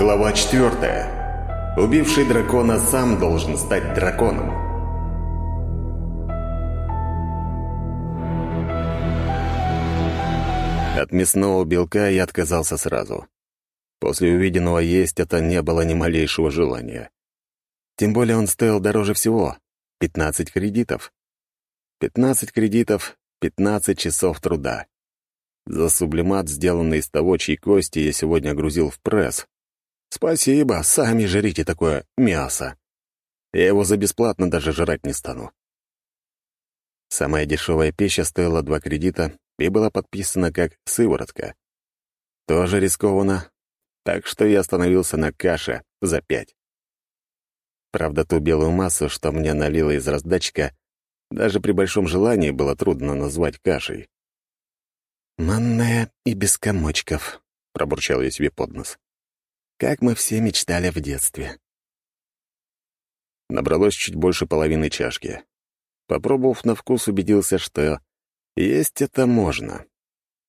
Глава 4. Убивший дракона сам должен стать драконом. От мясного белка я отказался сразу. После увиденного есть это не было ни малейшего желания. Тем более он стоил дороже всего — 15 кредитов. 15 кредитов — 15 часов труда. За сублимат, сделанный из того, чьей кости я сегодня грузил в пресс, «Спасибо, сами жрите такое мясо. Я его за бесплатно даже жрать не стану». Самая дешевая пища стоила два кредита и была подписана как «сыворотка». Тоже рискованно, так что я остановился на каше за пять. Правда, ту белую массу, что мне налило из раздатчика, даже при большом желании было трудно назвать кашей. «Манная и без комочков», — пробурчал я себе под нос как мы все мечтали в детстве. Набралось чуть больше половины чашки. Попробовав на вкус, убедился, что есть это можно.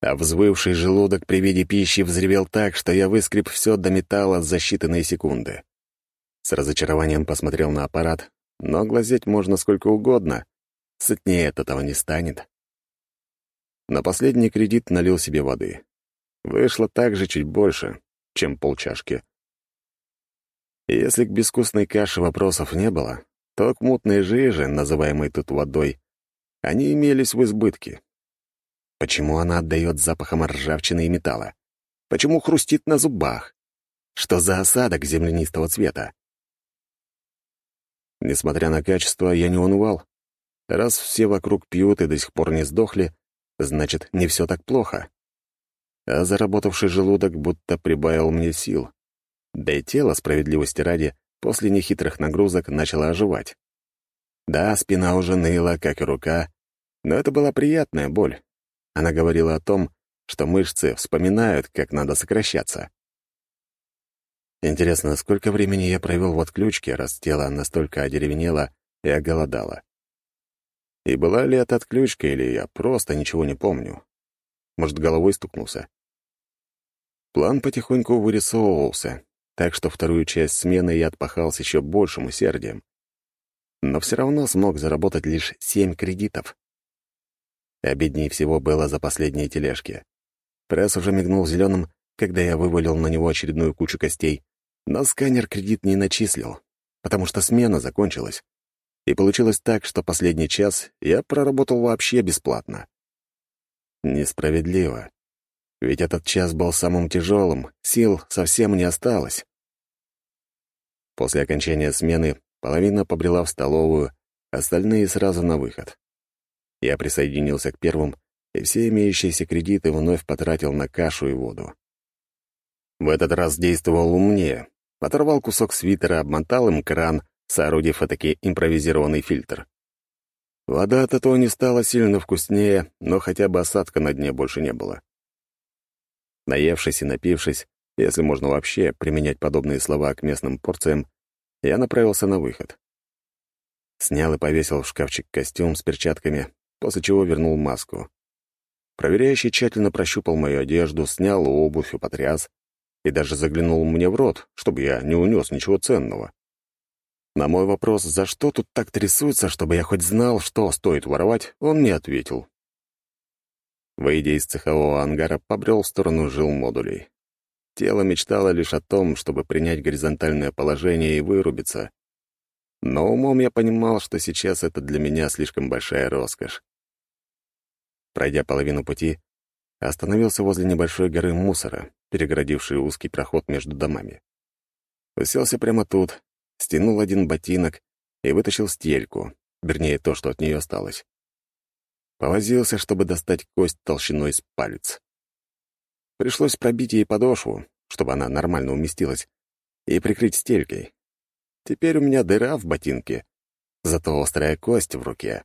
А взвывший желудок при виде пищи взревел так, что я выскреб все до металла за считанные секунды. С разочарованием посмотрел на аппарат, но глазеть можно сколько угодно. Сытнее от этого не станет. На последний кредит налил себе воды. Вышло также чуть больше, чем полчашки. Если к безвкусной каше вопросов не было, то к мутной жиже, называемой тут водой, они имелись в избытке. Почему она отдает запахом ржавчины и металла? Почему хрустит на зубах? Что за осадок землянистого цвета? Несмотря на качество, я не унывал. Раз все вокруг пьют и до сих пор не сдохли, значит, не все так плохо а заработавший желудок будто прибавил мне сил. Да и тело, справедливости ради, после нехитрых нагрузок начало оживать. Да, спина уже ныла, как и рука, но это была приятная боль. Она говорила о том, что мышцы вспоминают, как надо сокращаться. Интересно, сколько времени я провел в отключке, раз тело настолько одеревенело и оголодало? И была ли это отключка, или я просто ничего не помню? Может, головой стукнулся? План потихоньку вырисовывался, так что вторую часть смены я отпахал с еще большим усердием. Но все равно смог заработать лишь семь кредитов. Обиднее всего было за последние тележки. Пресс уже мигнул зеленым, когда я вывалил на него очередную кучу костей, но сканер кредит не начислил, потому что смена закончилась. И получилось так, что последний час я проработал вообще бесплатно. Несправедливо. Ведь этот час был самым тяжелым, сил совсем не осталось. После окончания смены половина побрела в столовую, остальные сразу на выход. Я присоединился к первым, и все имеющиеся кредиты вновь потратил на кашу и воду. В этот раз действовал умнее. Оторвал кусок свитера, обмотал им кран, соорудив этакий импровизированный фильтр. Вода от этого не стала сильно вкуснее, но хотя бы осадка на дне больше не было. Наевшись и напившись, если можно вообще применять подобные слова к местным порциям, я направился на выход. Снял и повесил в шкафчик костюм с перчатками, после чего вернул маску. Проверяющий тщательно прощупал мою одежду, снял обувь и потряс, и даже заглянул мне в рот, чтобы я не унес ничего ценного. На мой вопрос, за что тут так трясутся, чтобы я хоть знал, что стоит воровать, он не ответил. Выйдя из цехового ангара, побрел в сторону жилмодулей. Тело мечтало лишь о том, чтобы принять горизонтальное положение и вырубиться. Но умом я понимал, что сейчас это для меня слишком большая роскошь. Пройдя половину пути, остановился возле небольшой горы мусора, перегородившей узкий проход между домами. Уселся прямо тут, стянул один ботинок и вытащил стельку, вернее, то, что от нее осталось. Повозился, чтобы достать кость толщиной с палец. Пришлось пробить ей подошву, чтобы она нормально уместилась, и прикрыть стелькой. Теперь у меня дыра в ботинке, зато острая кость в руке.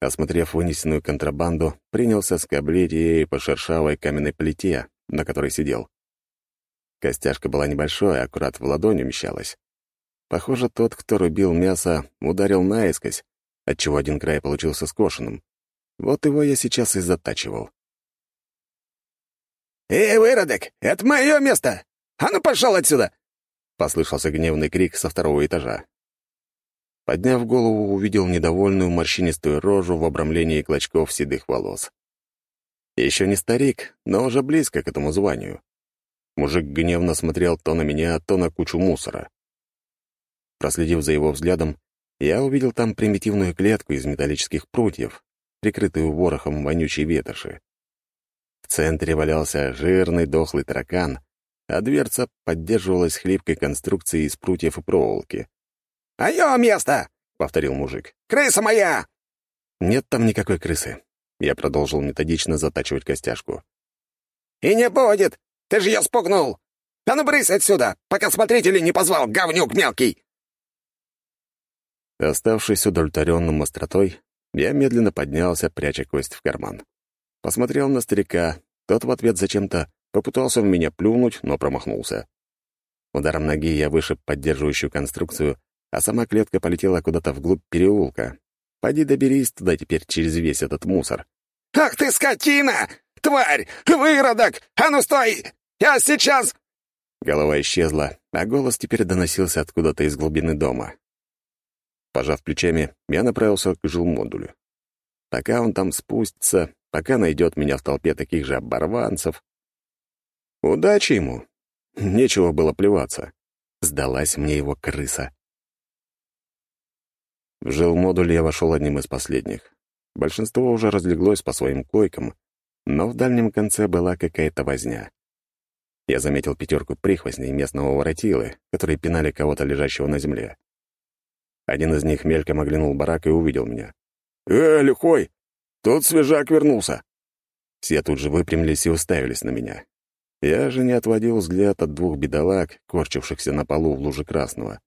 Осмотрев вынесенную контрабанду, принялся скоблить ей по шершавой каменной плите, на которой сидел. Костяшка была небольшой, аккурат в ладонь умещалась. Похоже, тот, кто рубил мясо, ударил наискось, отчего один край получился скошенным. Вот его я сейчас и затачивал. «Эй, выродок, это мое место!» А ну пошел отсюда!» — послышался гневный крик со второго этажа. Подняв голову, увидел недовольную морщинистую рожу в обрамлении клочков седых волос. Еще не старик, но уже близко к этому званию. Мужик гневно смотрел то на меня, то на кучу мусора. Проследив за его взглядом, я увидел там примитивную клетку из металлических прутьев, прикрытую ворохом вонючей ветоши. В центре валялся жирный дохлый таракан, а дверца поддерживалась хлипкой конструкцией из прутьев и проволоки. «Мое место!» — повторил мужик. «Крыса моя!» «Нет там никакой крысы». Я продолжил методично затачивать костяшку. «И не будет! Ты же ее спугнул! А ну брысь отсюда, пока смотрителей не позвал, говнюк мелкий!» Оставшись удовлетворенным остротой, я медленно поднялся, пряча кость в карман. Посмотрел на старика, тот в ответ зачем-то попытался в меня плюнуть, но промахнулся. Ударом ноги я вышиб поддерживающую конструкцию а сама клетка полетела куда-то вглубь переулка. Пойди доберись туда теперь через весь этот мусор. «Ах ты, скотина! Тварь! Выродок! А ну стой! Я сейчас...» Голова исчезла, а голос теперь доносился откуда-то из глубины дома. Пожав плечами, я направился к жилмодулю. Пока он там спустится, пока найдет меня в толпе таких же оборванцев. Удачи ему. Нечего было плеваться. Сдалась мне его крыса. В жилмодуль я вошел одним из последних. Большинство уже разлеглось по своим койкам, но в дальнем конце была какая-то возня. Я заметил пятерку прихвостней местного воротилы, которые пинали кого-то лежащего на земле. Один из них мельком оглянул барак и увидел меня. «Э, лихой! Тут свежак вернулся!» Все тут же выпрямились и уставились на меня. Я же не отводил взгляд от двух бедолаг, корчившихся на полу в луже красного.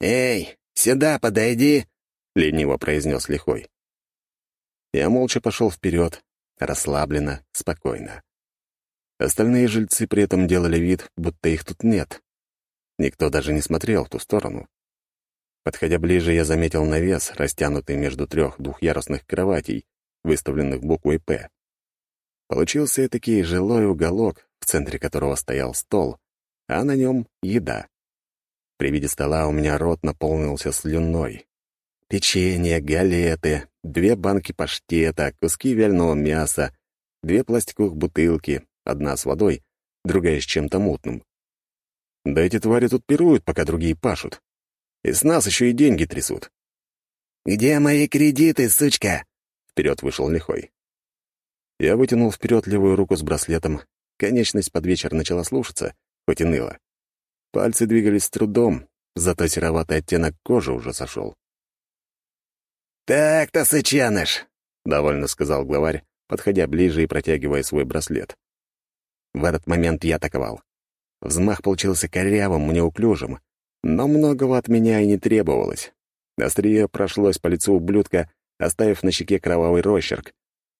«Эй, «Сюда подойди», — лениво произнес лихой. Я молча пошел вперед, расслабленно, спокойно. Остальные жильцы при этом делали вид, будто их тут нет. Никто даже не смотрел в ту сторону. Подходя ближе, я заметил навес, растянутый между трех двухъярусных кроватей, выставленных буквой «П». Получился этакий жилой уголок, в центре которого стоял стол, а на нем — еда. При виде стола у меня рот наполнился слюной. Печенье, галеты, две банки паштета, куски вяленого мяса, две пластиковых бутылки, одна с водой, другая с чем-то мутным. Да эти твари тут пируют, пока другие пашут. И с нас еще и деньги трясут. «Где мои кредиты, сучка?» Вперед вышел лихой. Я вытянул вперед левую руку с браслетом. Конечность под вечер начала слушаться, хоть и ныла. Пальцы двигались с трудом, зато сероватый оттенок кожи уже сошел. «Так-то, сычаныш!» — довольно сказал главарь, подходя ближе и протягивая свой браслет. В этот момент я атаковал. Взмах получился корявым, неуклюжим, но многого от меня и не требовалось. Острие прошлось по лицу ублюдка, оставив на щеке кровавый росчерк.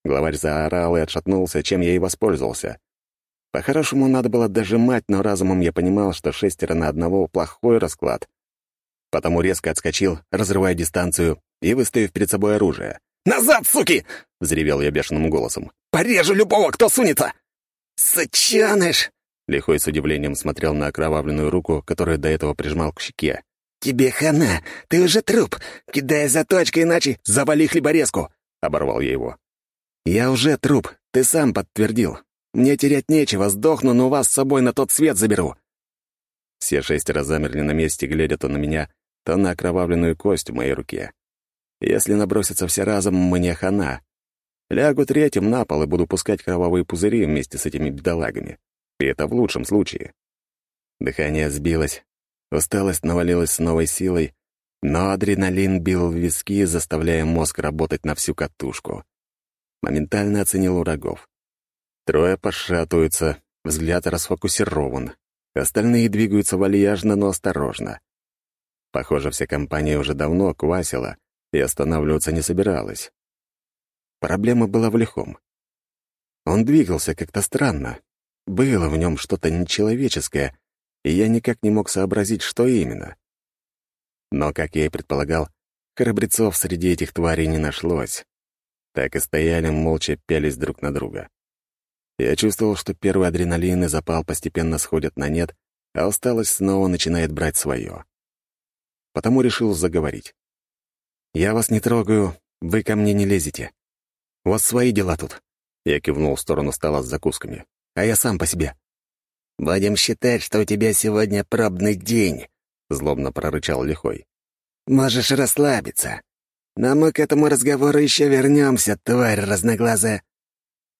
Главарь заорал и отшатнулся, чем я и воспользовался. По-хорошему, надо было дожимать, но разумом я понимал, что шестеро на одного — плохой расклад. Потому резко отскочил, разрывая дистанцию и выставив перед собой оружие. «Назад, суки!» — взревел я бешеным голосом. «Порежу любого, кто сунется!» «Сычаныш!» — Лихой с удивлением смотрел на окровавленную руку, которую до этого прижимал к щеке. «Тебе хана! Ты уже труп! Кидай заточкой, иначе завали хлеборезку!» — оборвал я его. «Я уже труп, ты сам подтвердил. Мне терять нечего, сдохну, но вас с собой на тот свет заберу». Все шестеро замерли на месте, глядя то на меня, то на окровавленную кость в моей руке. Если набросятся все разом, мне хана. Лягу третьим на пол и буду пускать кровавые пузыри вместе с этими бедолагами. И это в лучшем случае. Дыхание сбилось, усталость навалилась с новой силой, но адреналин бил в виски, заставляя мозг работать на всю катушку. Моментально оценил врагов. Трое пошатываются, взгляд расфокусирован. Остальные двигаются вальяжно, но осторожно. Похоже, вся компания уже давно квасила и останавливаться не собиралась. Проблема была в лихом. Он двигался как-то странно. Было в нем что-то нечеловеческое, и я никак не мог сообразить, что именно. Но, как я и предполагал, храбрецов среди этих тварей не нашлось. Так и стояли, молча пялись друг на друга. Я чувствовал, что первый адреналин и запал постепенно сходят на нет, а усталость снова начинает брать свое. Потому решил заговорить. «Я вас не трогаю, вы ко мне не лезете. У вас свои дела тут». Я кивнул в сторону стола с закусками. «А я сам по себе». «Будем считать, что у тебя сегодня пробный день», — злобно прорычал Лихой. «Можешь расслабиться. Но мы к этому разговору еще вернемся, тварь разноглазая».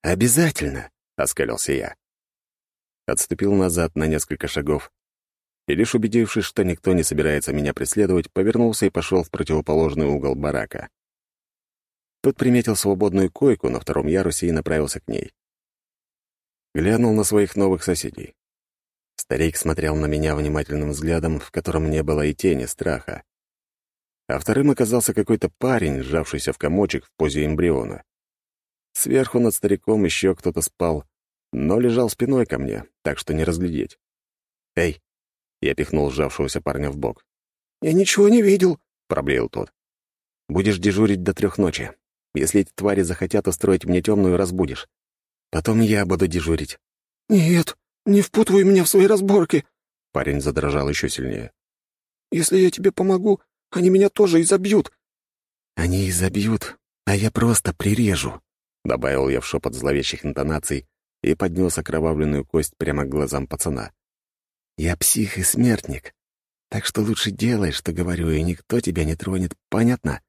«Обязательно», — оскалился я. Отступил назад на несколько шагов и, лишь убедившись, что никто не собирается меня преследовать, повернулся и пошел в противоположный угол барака. Тут приметил свободную койку на втором ярусе и направился к ней. Глянул на своих новых соседей. Старик смотрел на меня внимательным взглядом, в котором не было и тени страха. А вторым оказался какой-то парень, сжавшийся в комочек в позе эмбриона. Сверху над стариком еще кто-то спал, но лежал спиной ко мне, так что не разглядеть. «Эй!» — я пихнул сжавшегося парня в бок. «Я ничего не видел», — проблеял тот. «Будешь дежурить до трех ночи. Если эти твари захотят устроить мне темную, разбудишь. Потом я буду дежурить». «Нет, не впутывай меня в свои разборки», — парень задрожал еще сильнее. «Если я тебе помогу, они меня тоже изобьют». «Они изобьют, а я просто прирежу», — добавил я в шепот зловещих интонаций и поднес окровавленную кость прямо к глазам пацана. «Я псих и смертник, так что лучше делай, что говорю, и никто тебя не тронет, понятно?»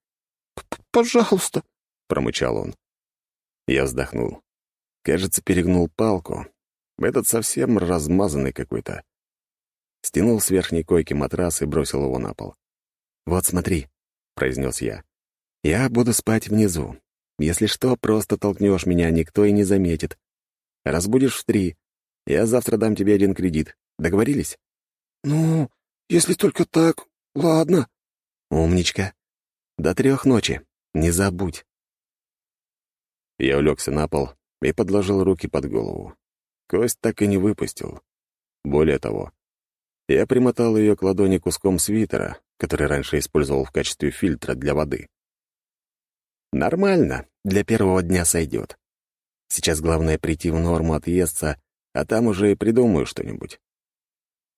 «Пожалуйста», — промычал он. Я вздохнул. Кажется, перегнул палку. Этот совсем размазанный какой-то. Стянул с верхней койки матрас и бросил его на пол. «Вот смотри», — произнес я. «Я буду спать внизу. Если что, просто толкнешь меня, никто и не заметит. Разбудишь в три. Я завтра дам тебе один кредит. Договорились?» «Ну, если только так, ладно». «Умничка. До трех ночи. Не забудь». Я улегся на пол и подложил руки под голову. Кость так и не выпустил. Более того, я примотал ее к ладони куском свитера, который раньше использовал в качестве фильтра для воды. Нормально, для первого дня сойдет. Сейчас главное прийти в норму отъесться, а там уже и придумаю что-нибудь.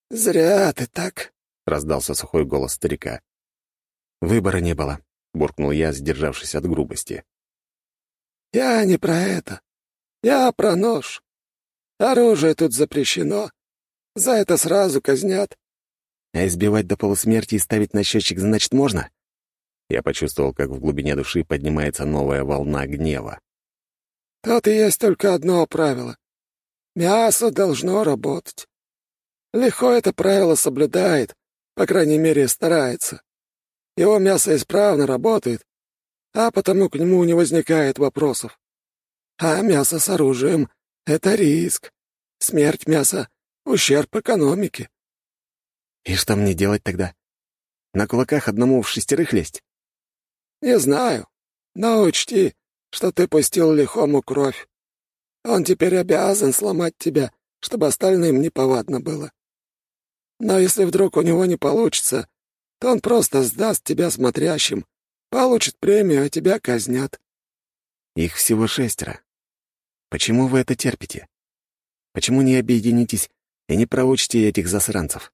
«Зря ты так», — раздался сухой голос старика. «Выбора не было», — буркнул я, сдержавшись от грубости. «Я не про это. Я про нож. Оружие тут запрещено. За это сразу казнят. А избивать до полусмерти и ставить на счетчик, значит, можно? Я почувствовал, как в глубине души поднимается новая волна гнева. Тут и есть только одно правило. Мясо должно работать. Легко это правило соблюдает, по крайней мере, старается. Его мясо исправно работает, а потому к нему не возникает вопросов. А мясо с оружием — это риск. Смерть мяса — ущерб экономике. И что мне делать тогда? На кулаках одному в шестерых лезть? Не знаю, но учти, что ты пустил лихому кровь. Он теперь обязан сломать тебя, чтобы остальным неповадно было. Но если вдруг у него не получится, то он просто сдаст тебя смотрящим, получит премию, а тебя казнят. Их всего шестеро. Почему вы это терпите? Почему не объединитесь и не проучите этих засранцев?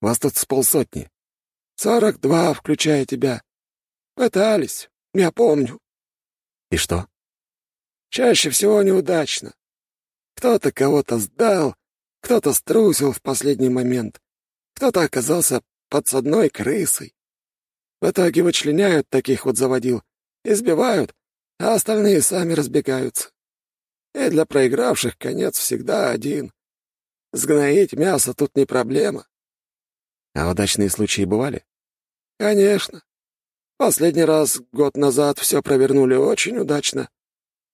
Вас тут с полсотни. Сорок два, включая тебя. Пытались, я помню. И что? Чаще всего неудачно. Кто-то кого-то сдал, кто-то струсил в последний момент, кто-то оказался подсадной крысой. В итоге вычленяют таких вот заводил, избивают, а остальные сами разбегаются. И для проигравших конец всегда один. Сгноить мясо тут не проблема. А удачные случаи бывали? Конечно. Последний раз год назад все провернули очень удачно.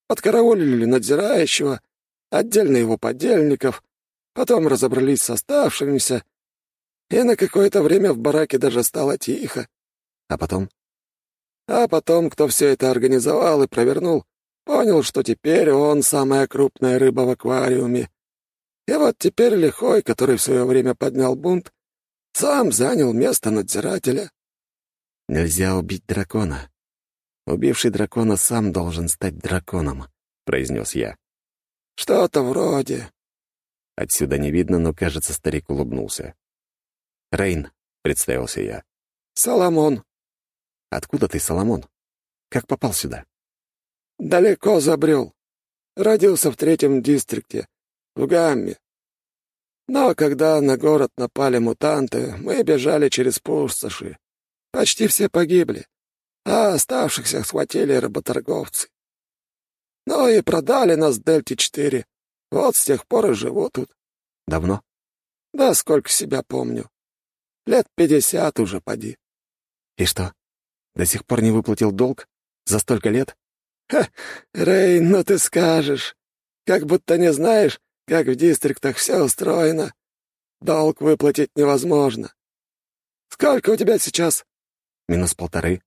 Подкараулили надзирающего, отдельно его подельников, потом разобрались с оставшимися, и на какое-то время в бараке даже стало тихо. А потом? А потом, кто все это организовал и провернул, Понял, что теперь он самая крупная рыба в аквариуме. И вот теперь Лихой, который в свое время поднял бунт, сам занял место надзирателя. «Нельзя убить дракона. Убивший дракона сам должен стать драконом», — произнес я. «Что-то вроде». Отсюда не видно, но, кажется, старик улыбнулся. «Рейн», — представился я. «Соломон». «Откуда ты, Соломон? Как попал сюда?» «Далеко забрел. Родился в третьем дистрикте, в Гамме. Но когда на город напали мутанты, мы бежали через пустоши. Почти все погибли, а оставшихся схватили работорговцы. Ну и продали нас Дельте-4. Вот с тех пор и живу тут. Давно? Да сколько себя помню. Лет пятьдесят уже поди. И что, до сих пор не выплатил долг? За столько лет? Ха, Рейн, ну ты скажешь. Как будто не знаешь, как в дистриктах все устроено. Долг выплатить невозможно. Сколько у тебя сейчас? Минус полторы.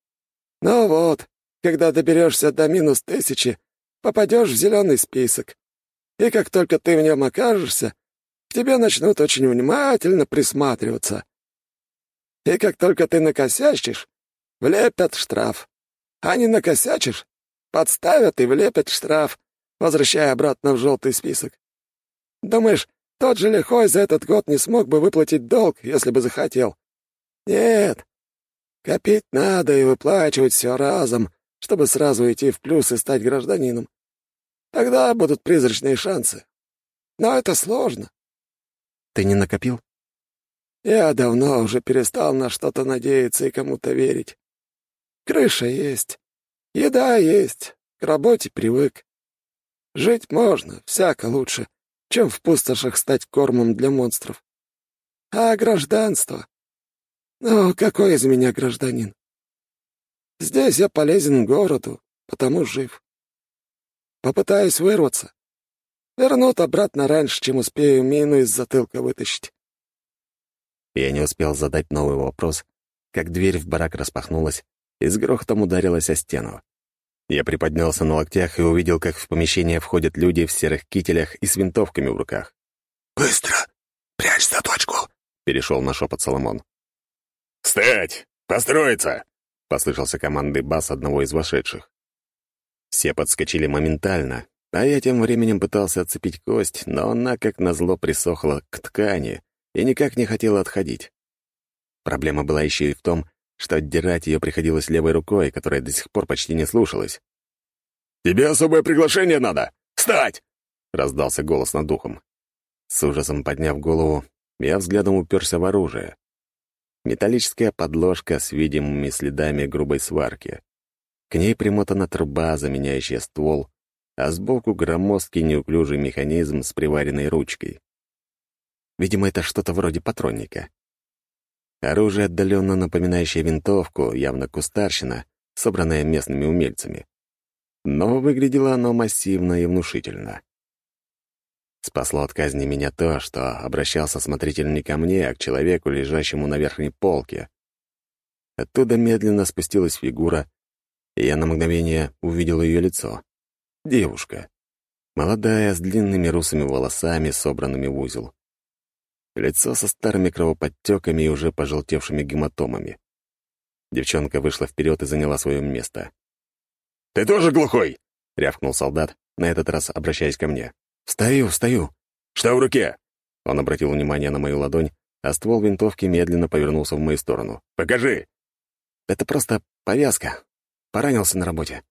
Ну вот, когда доберешься до минус тысячи, попадешь в зеленый список. И как только ты в нем окажешься, к тебе начнут очень внимательно присматриваться. И как только ты накосячишь, влепят штраф. А не накосячишь, подставят и влепят штраф, возвращая обратно в желтый список. Думаешь, тот же лихой за этот год не смог бы выплатить долг, если бы захотел? Нет. Копить надо и выплачивать все разом, чтобы сразу идти в плюс и стать гражданином. Тогда будут призрачные шансы. Но это сложно. Ты не накопил? Я давно уже перестал на что-то надеяться и кому-то верить. Крыша есть, еда есть, к работе привык. Жить можно, всяко лучше, чем в пустошах стать кормом для монстров. А гражданство? Ну, какой из меня гражданин? Здесь я полезен городу, потому жив. Попытаюсь вырваться. Вернут обратно раньше, чем успею мину из затылка вытащить. Я не успел задать новый вопрос, как дверь в барак распахнулась и с грохотом ударилась о стену. Я приподнялся на локтях и увидел, как в помещение входят люди в серых кителях и с винтовками в руках. «Быстро! Прячь заточку!» — перешел на шепот Соломон. «Встать! Построиться!» — послышался командный бас одного из вошедших. Все подскочили моментально, а я тем временем пытался отцепить кость, но она, как назло, присохла к ткани и никак не хотела отходить. Проблема была еще и в том, что отдирать ее приходилось левой рукой, которая до сих пор почти не слушалась. «Тебе особое приглашение надо! Встать!» — раздался голос над духом. С ужасом подняв голову, я взглядом уперся в оружие. Металлическая подложка с видимыми следами грубой сварки. К ней примотана труба, заменяющая ствол, а сбоку громоздкий неуклюжий механизм с приваренной ручкой. Видимо, это что-то вроде патронника. Оружие, отдаленно напоминающее винтовку, явно кустарщина, собранная местными умельцами. Но выглядело оно массивно и внушительно. Спасло от казни меня то, что обращался смотритель не ко мне, а к человеку, лежащему на верхней полке. Оттуда медленно спустилась фигура, и я на мгновение увидел ее лицо. Девушка. Молодая, с длинными русыми волосами, собранными в узел. Лицо со старыми кровоподтеками и уже пожелтевшими гематомами. Девчонка вышла вперед и заняла свое место. «Ты тоже глухой?» — рявкнул солдат, на этот раз обращаясь ко мне. «Встаю, встаю!» «Что в руке?» Он обратил внимание на мою ладонь, а ствол винтовки медленно повернулся в мою сторону. «Покажи!» «Это просто повязка. Поранился на работе».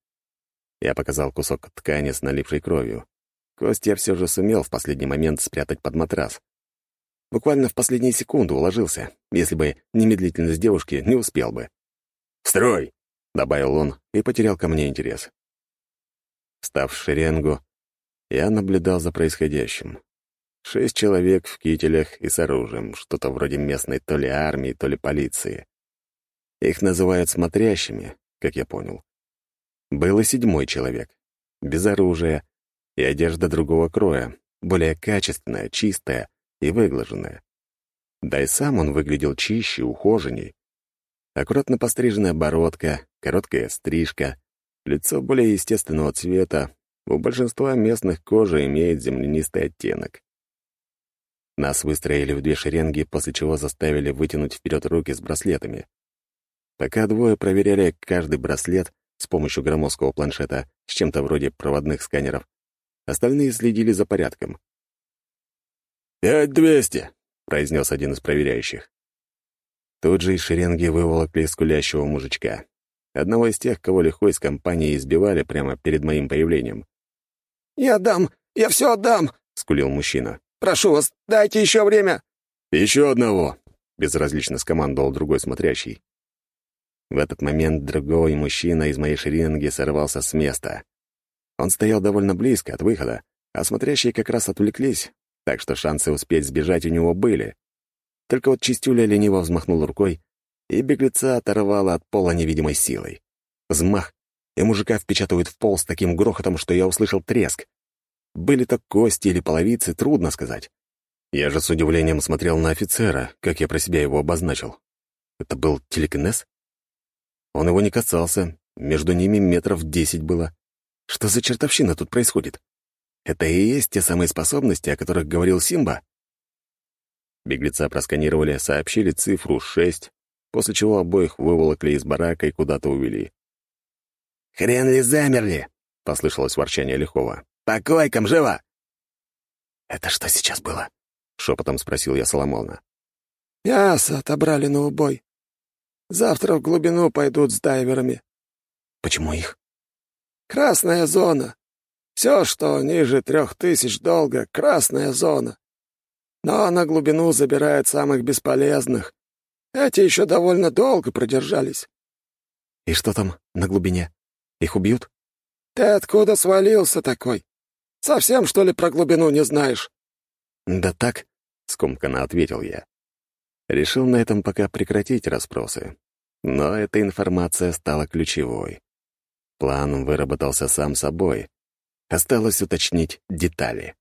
Я показал кусок ткани с налившей кровью. Кость я все же сумел в последний момент спрятать под матрас. Буквально в последние секунды уложился. Если бы не медлительность девушки, не успел бы. «Строй!» — добавил он и потерял ко мне интерес. Встав в шеренгу, я наблюдал за происходящим. Шесть человек в кителях и с оружием, что-то вроде местной то ли армии, то ли полиции. Их называют смотрящими, как я понял. Был и седьмой человек, без оружия и одежда другого кроя, более качественная, чистая, и выглаженная. Да и сам он выглядел чище, ухоженней. Аккуратно постриженная бородка, короткая стрижка, лицо более естественного цвета, у большинства местных кожа имеет землянистый оттенок. Нас выстроили в две шеренги, после чего заставили вытянуть вперед руки с браслетами. Пока двое проверяли каждый браслет с помощью громоздкого планшета с чем-то вроде проводных сканеров, Остальные следили за порядком. «Пять двести», — произнес один из проверяющих. Тут же из шеренги выволокли скулящего мужичка. Одного из тех, кого легко из компании избивали прямо перед моим появлением. «Я отдам! Я все отдам!» — скулил мужчина. «Прошу вас, дайте еще время!» «Еще одного!» — безразлично скомандовал другой смотрящий. В этот момент другой мужчина из моей шеренги сорвался с места. Он стоял довольно близко от выхода, а смотрящие как раз отвлеклись, так что шансы успеть сбежать у него были. Только вот Чистюля лениво взмахнул рукой, и беглеца оторвало от пола невидимой силой. Взмах, и мужика впечатывают в пол с таким грохотом, что я услышал треск. Были то кости или половицы, трудно сказать. Я же с удивлением смотрел на офицера, как я про себя его обозначил. Это был телекинез? Он его не касался, между ними метров десять было. Что за чертовщина тут происходит? Это и есть те самые способности, о которых говорил Симба? Беглеца просканировали, сообщили цифру шесть, после чего обоих выволокли из барака и куда-то увели. «Хрен ли замерли?» — послышалось ворчание Лихова. «По койкам, живо!» «Это что сейчас было?» — шепотом спросил я Соломона. «Мясо отобрали на убой. Завтра в глубину пойдут с дайверами». «Почему их?» «Красная зона. Все, что ниже трех тысяч долга — красная зона. Но на глубину забирают самых бесполезных. Эти еще довольно долго продержались». «И что там на глубине? Их убьют?» «Ты откуда свалился такой? Совсем, что ли, про глубину не знаешь?» «Да так», — скомканно ответил я. Решил на этом пока прекратить расспросы. Но эта информация стала ключевой. План выработался сам собой. Осталось уточнить детали.